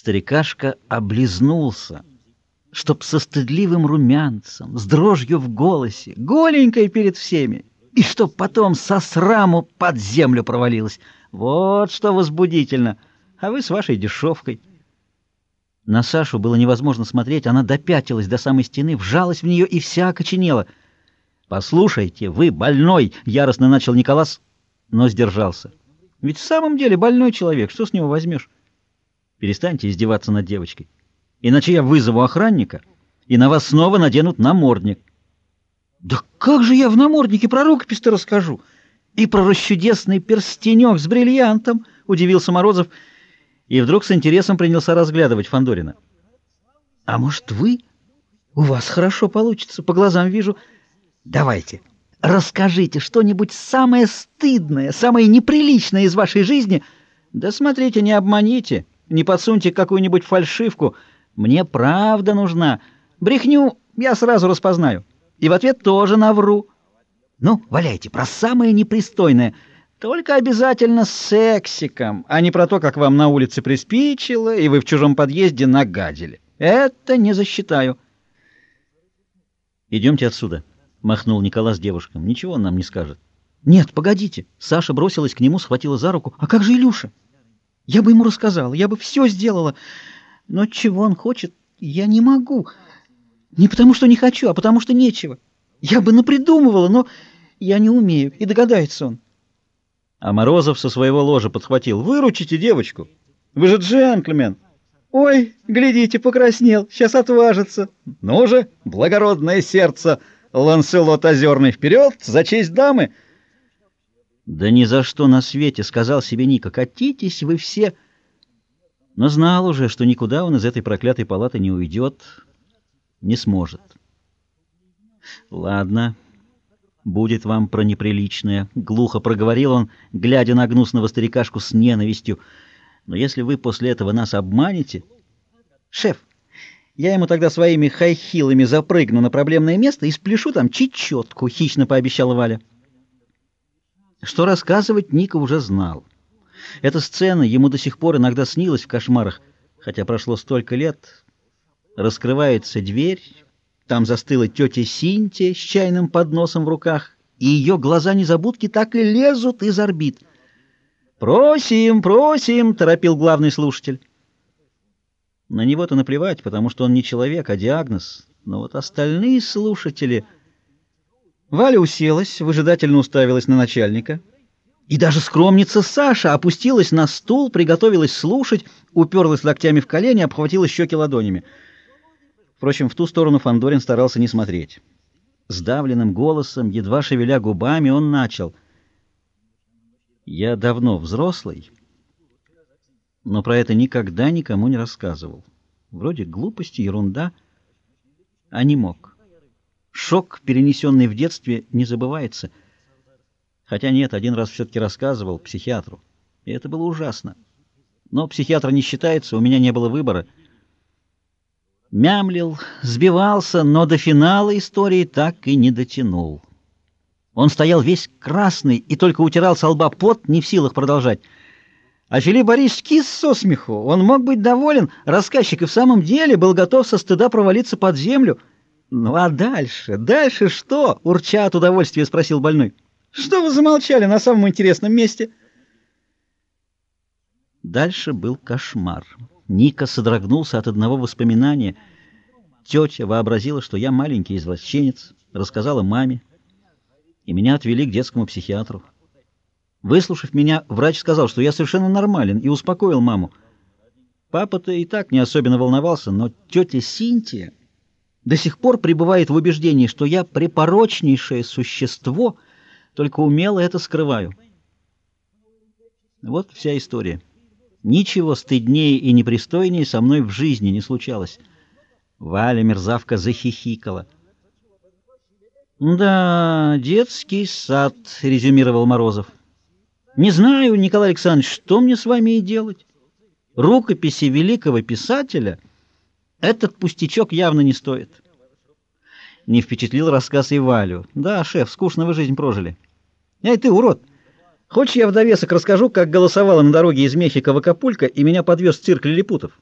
Старикашка облизнулся, чтоб со стыдливым румянцем, с дрожью в голосе, голенькой перед всеми, и чтоб потом со сраму под землю провалилась. Вот что возбудительно, а вы с вашей дешевкой. На Сашу было невозможно смотреть, она допятилась до самой стены, вжалась в нее и вся окоченела. «Послушайте, вы больной!» — яростно начал Николас, но сдержался. «Ведь в самом деле больной человек, что с него возьмешь?» Перестаньте издеваться над девочкой. Иначе я вызову охранника, и на вас снова наденут намордник. Да как же я в наморднике про рукопись-то расскажу? И про расчудесный перстенек с бриллиантом, удивился Морозов, и вдруг с интересом принялся разглядывать Фандорина. А может, вы? У вас хорошо получится, по глазам вижу. Давайте, расскажите что-нибудь самое стыдное, самое неприличное из вашей жизни. Да смотрите, не обманите. Не подсуньте какую-нибудь фальшивку. Мне правда нужна. Брехню я сразу распознаю. И в ответ тоже навру. Ну, валяйте про самое непристойное. Только обязательно с сексиком, а не про то, как вам на улице приспичило, и вы в чужом подъезде нагадили. Это не засчитаю. Идемте отсюда, махнул Николас девушкам. Ничего он нам не скажет. Нет, погодите. Саша бросилась к нему, схватила за руку. А как же Илюша? Я бы ему рассказала, я бы все сделала. Но чего он хочет, я не могу. Не потому, что не хочу, а потому, что нечего. Я бы напридумывала, но я не умею, и догадается он. А Морозов со своего ложа подхватил. «Выручите девочку! Вы же джентльмен!» «Ой, глядите, покраснел, сейчас отважится!» «Ну же, благородное сердце, Ланселот Озерный, вперед, за честь дамы!» Да ни за что на свете, сказал себе Ника, катитесь вы все. Но знал уже, что никуда он из этой проклятой палаты не уйдет, не сможет. Ладно, будет вам про неприличное, глухо проговорил он, глядя на гнусного старикашку с ненавистью. Но если вы после этого нас обманете... Шеф, я ему тогда своими хайхилами запрыгну на проблемное место и спляшу там чечетку, хищно пообещала Валя. Что рассказывать, Ника уже знал. Эта сцена ему до сих пор иногда снилась в кошмарах, хотя прошло столько лет. Раскрывается дверь, там застыла тетя Синтия с чайным подносом в руках, и ее глаза-незабудки так и лезут из орбит. «Просим, просим!» — торопил главный слушатель. На него-то наплевать, потому что он не человек, а диагноз. Но вот остальные слушатели... Валя уселась, выжидательно уставилась на начальника. И даже скромница Саша опустилась на стул, приготовилась слушать, уперлась локтями в колени, обхватила щеки ладонями. Впрочем, в ту сторону Фандорин старался не смотреть. Сдавленным голосом, едва шевеля губами, он начал. «Я давно взрослый, но про это никогда никому не рассказывал. Вроде глупости, ерунда, а не мог». Шок, перенесенный в детстве, не забывается. Хотя нет, один раз все-таки рассказывал психиатру. И это было ужасно. Но психиатр не считается, у меня не было выбора. Мямлил, сбивался, но до финала истории так и не дотянул. Он стоял весь красный и только утирал со лба пот, не в силах продолжать. А Филипп Борисович кис со смеху. Он мог быть доволен. Рассказчик и в самом деле был готов со стыда провалиться под землю — «Ну а дальше? Дальше что?» — урча от удовольствия спросил больной. «Что вы замолчали на самом интересном месте?» Дальше был кошмар. Ника содрогнулся от одного воспоминания. Тетя вообразила, что я маленький извращенец, рассказала маме, и меня отвели к детскому психиатру. Выслушав меня, врач сказал, что я совершенно нормален, и успокоил маму. Папа-то и так не особенно волновался, но тетя Синтия до сих пор пребывает в убеждении, что я препорочнейшее существо, только умело это скрываю. Вот вся история. Ничего стыднее и непристойнее со мной в жизни не случалось. Валя мерзавка захихикала. «Да, детский сад», — резюмировал Морозов. «Не знаю, Николай Александрович, что мне с вами и делать? Рукописи великого писателя — этот пустячок явно не стоит. Не впечатлил рассказ и Валю. Да, шеф, скучно вы жизнь прожили. Эй, ты, урод! Хочешь, я в довесок расскажу, как голосовала на дороге из Мехико в Акапулько и меня подвез цирк лилипутов?